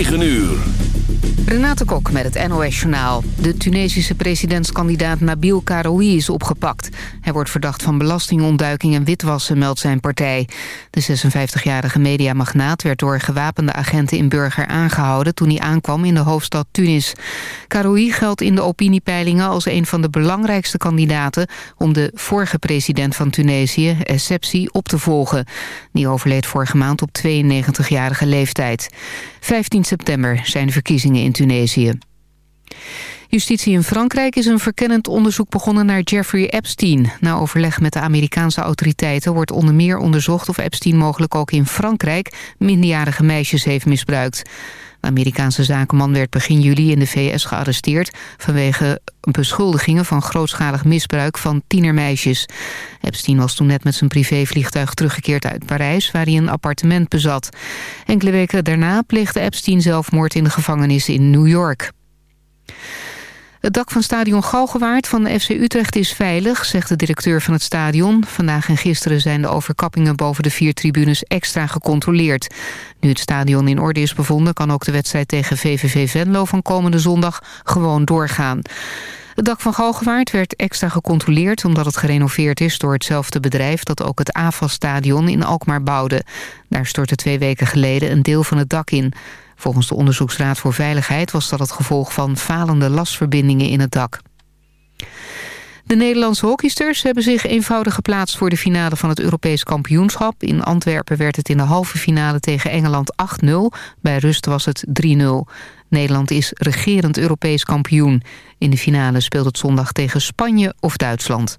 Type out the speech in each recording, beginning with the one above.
9 uur. Renate Kok met het NOS Journaal. De Tunesische presidentskandidaat Nabil Karoui is opgepakt. Hij wordt verdacht van belastingontduiking en witwassen, meldt zijn partij. De 56-jarige mediamagnaat werd door gewapende agenten in Burger aangehouden... toen hij aankwam in de hoofdstad Tunis. Karoui geldt in de opiniepeilingen als een van de belangrijkste kandidaten... om de vorige president van Tunesië, Essebsi, op te volgen. Die overleed vorige maand op 92-jarige leeftijd. 15 september zijn verkiezingen in Tunesië. Justitie in Frankrijk is een verkennend onderzoek begonnen naar Jeffrey Epstein. Na overleg met de Amerikaanse autoriteiten wordt onder meer onderzocht... of Epstein mogelijk ook in Frankrijk minderjarige meisjes heeft misbruikt. De Amerikaanse zakenman werd begin juli in de VS gearresteerd... vanwege beschuldigingen van grootschalig misbruik van tienermeisjes. Epstein was toen net met zijn privévliegtuig teruggekeerd uit Parijs... waar hij een appartement bezat. Enkele weken daarna pleegde Epstein zelfmoord in de gevangenis in New York. Het dak van stadion Galgenwaard van de FC Utrecht is veilig, zegt de directeur van het stadion. Vandaag en gisteren zijn de overkappingen boven de vier tribunes extra gecontroleerd. Nu het stadion in orde is bevonden, kan ook de wedstrijd tegen VVV Venlo van komende zondag gewoon doorgaan. Het dak van Galgenwaard werd extra gecontroleerd omdat het gerenoveerd is door hetzelfde bedrijf dat ook het AFAS-stadion in Alkmaar bouwde. Daar stortte twee weken geleden een deel van het dak in. Volgens de Onderzoeksraad voor Veiligheid was dat het gevolg van falende lasverbindingen in het dak. De Nederlandse hockeysters hebben zich eenvoudig geplaatst voor de finale van het Europees kampioenschap. In Antwerpen werd het in de halve finale tegen Engeland 8-0. Bij rust was het 3-0. Nederland is regerend Europees kampioen. In de finale speelt het zondag tegen Spanje of Duitsland.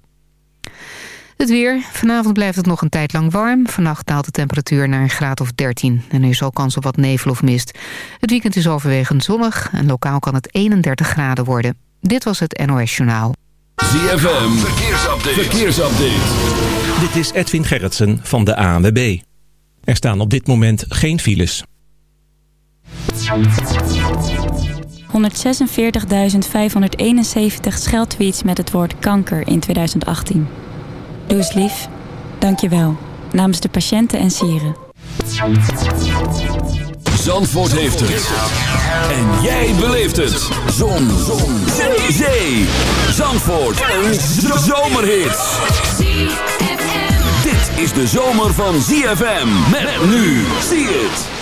Het weer. Vanavond blijft het nog een tijd lang warm. Vannacht daalt de temperatuur naar een graad of 13. En er is al kans op wat nevel of mist. Het weekend is overwegend zonnig. En lokaal kan het 31 graden worden. Dit was het NOS Journaal. ZFM. Verkeersupdate. Verkeersupdate. Dit is Edwin Gerritsen van de ANWB. Er staan op dit moment geen files. 146.571 scheldtweets met het woord kanker in 2018. Doe eens lief. Dank je wel. Namens de patiënten en sieren. Zandvoort heeft het. En jij beleeft het. Zon. Zon. Zee. Zee. Zandvoort. Een zomerhit. Dit is de zomer van ZFM. Met nu. Zie het.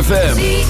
ZFM.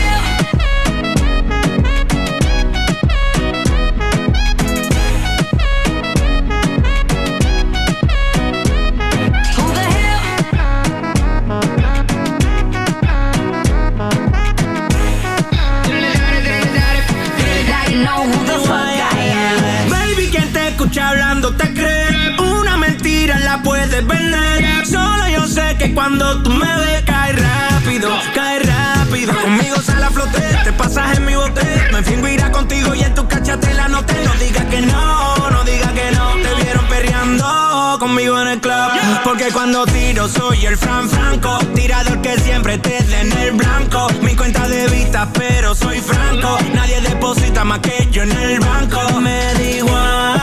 Solo yo sé que cuando tú me ves, cae rápido, cae rápido. Conmigo sale a flote, te pasas en mi bote. Me fingo irá contigo y en tu cachatela no te No digas que no, no digas que no. Te vieron perreando conmigo en el club. Porque cuando tiro soy el Fran Franco. Tirador que siempre te da en el blanco. Mi cuenta de vista, pero soy franco. Nadie deposita más que yo en el banco. Me da igual.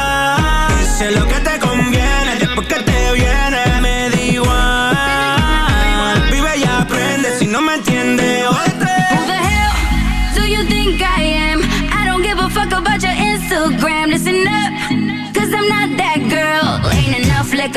Dice lo que te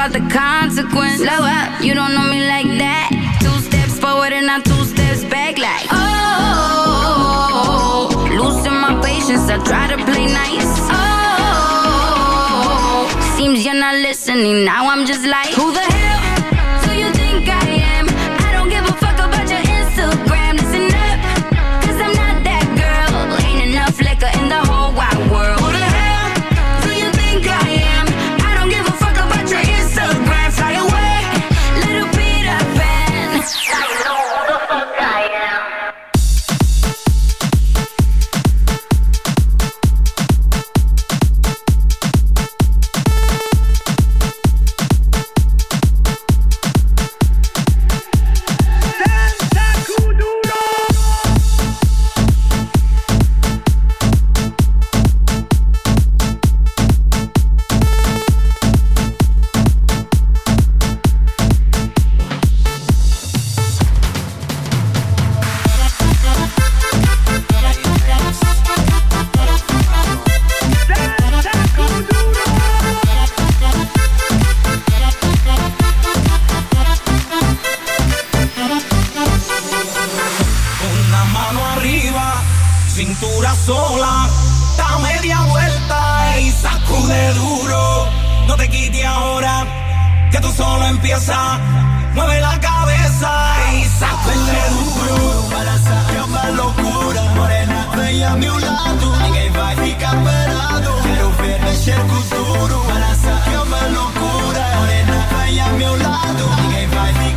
About the consequence? Slow up, you don't know empieza. Mueve la cabeza y sacude duro. Para saber uma loucura, morena, vem a meu lado. Ninguém vai ficar parado. Quero ver mexer com duro. Para saber uma loucura, morena, vem a meu lado. Ninguém vai ficar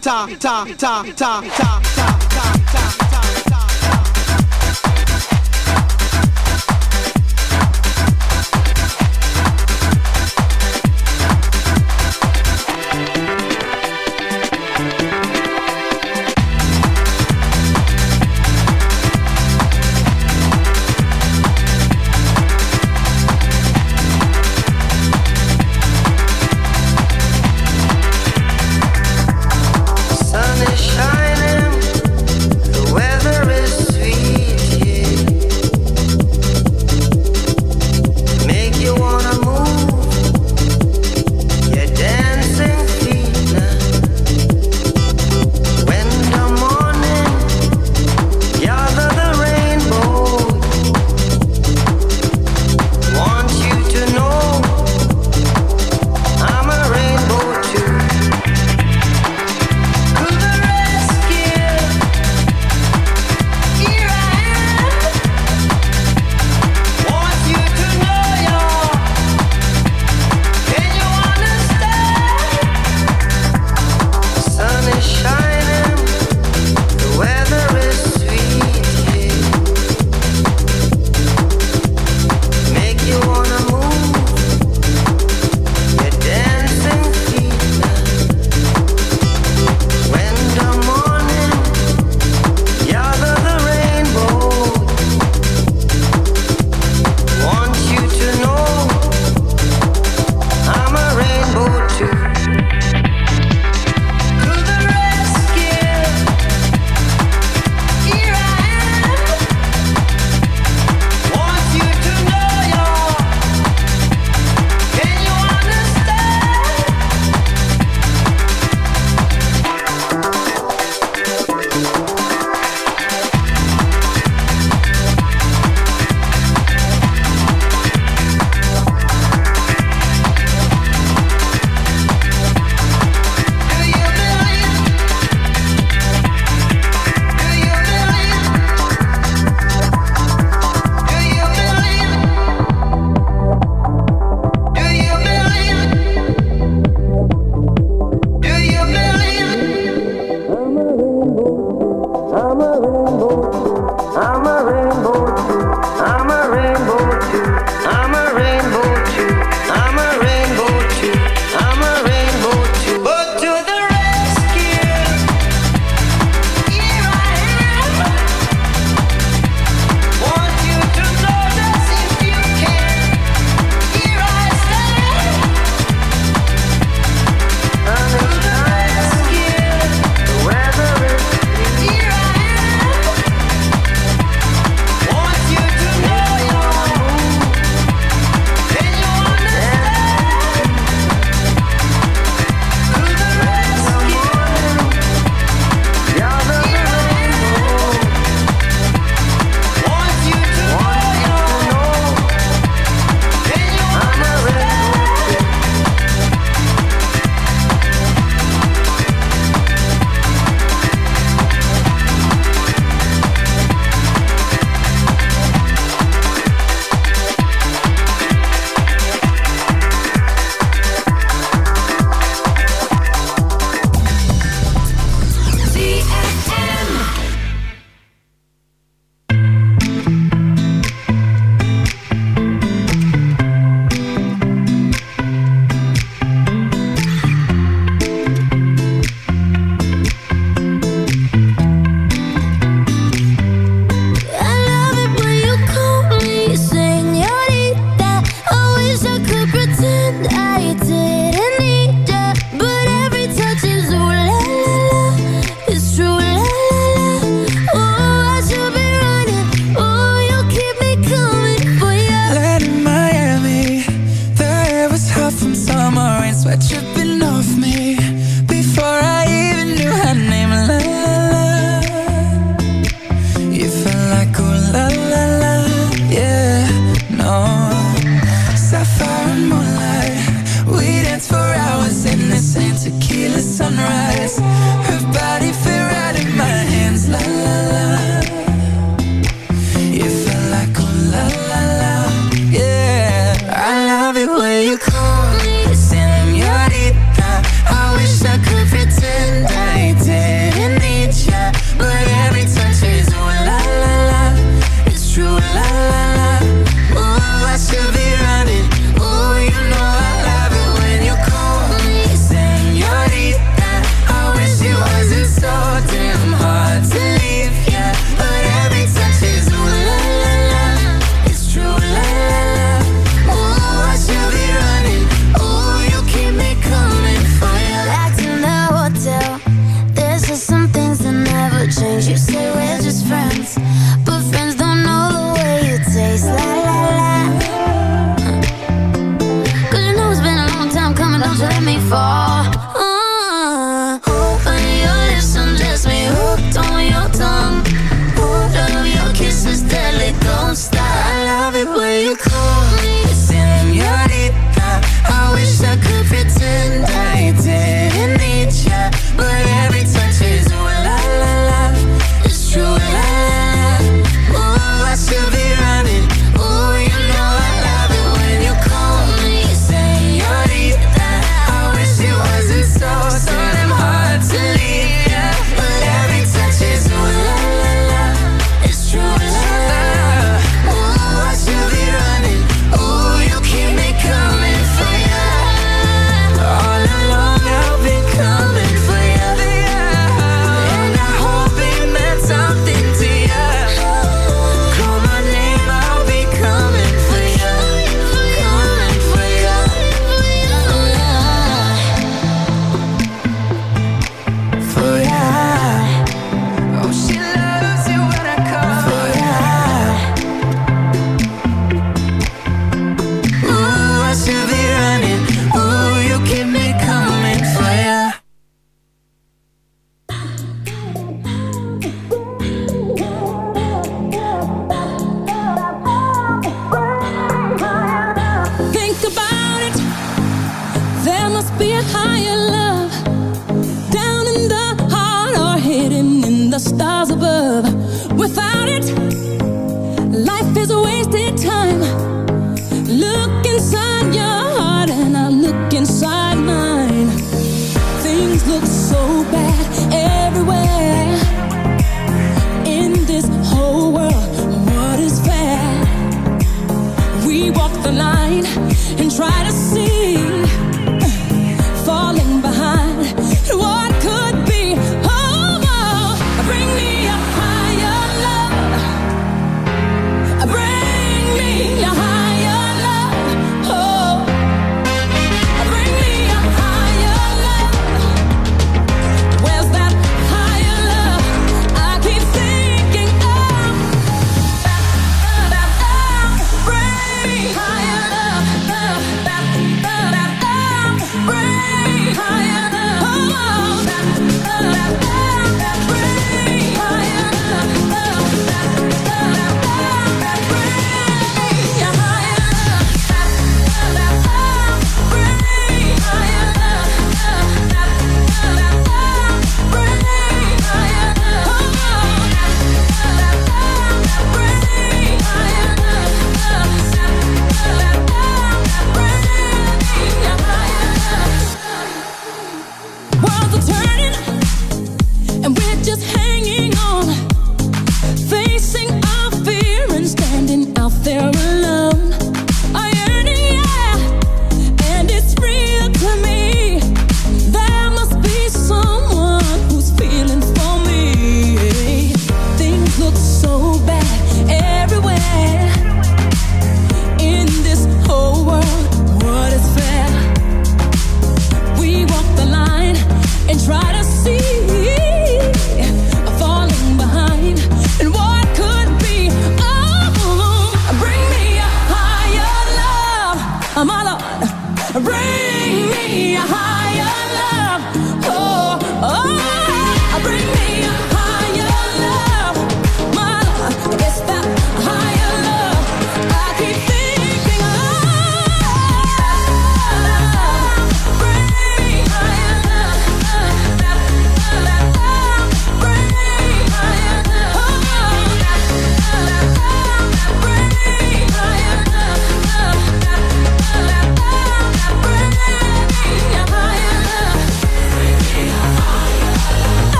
塔塔塔塔。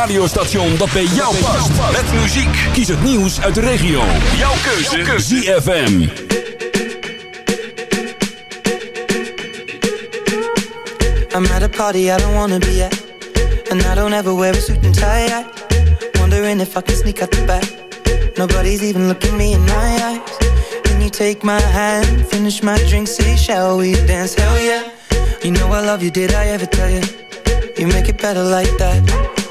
Radiostation dat bij jou past. Met muziek. Kies het nieuws uit de regio. Jouw keuze. ZFM. I'm at a party I don't wanna be at And I don't ever wear a suit and tie I Wondering if I can sneak out the back Nobody's even looking me in my eyes Can you take my hand, finish my drink, say shall we dance, hell yeah You know I love you, did I ever tell you You make it better like that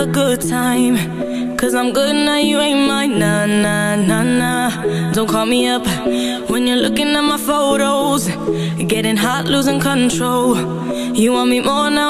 have a good time. Cause I'm good now, you ain't mine. Nah, nah, nah, nah. Don't call me up when you're looking at my photos. Getting hot, losing control. You want me more now?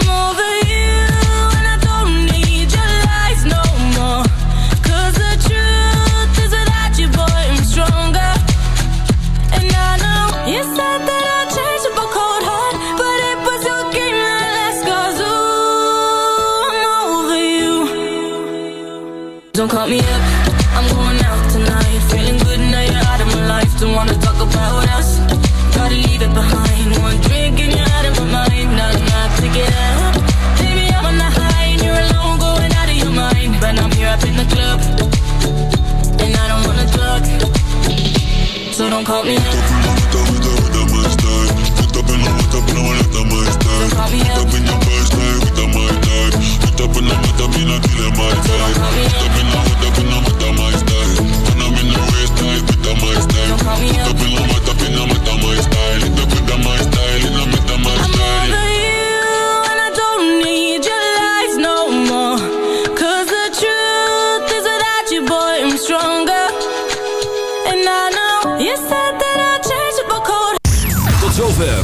hold me.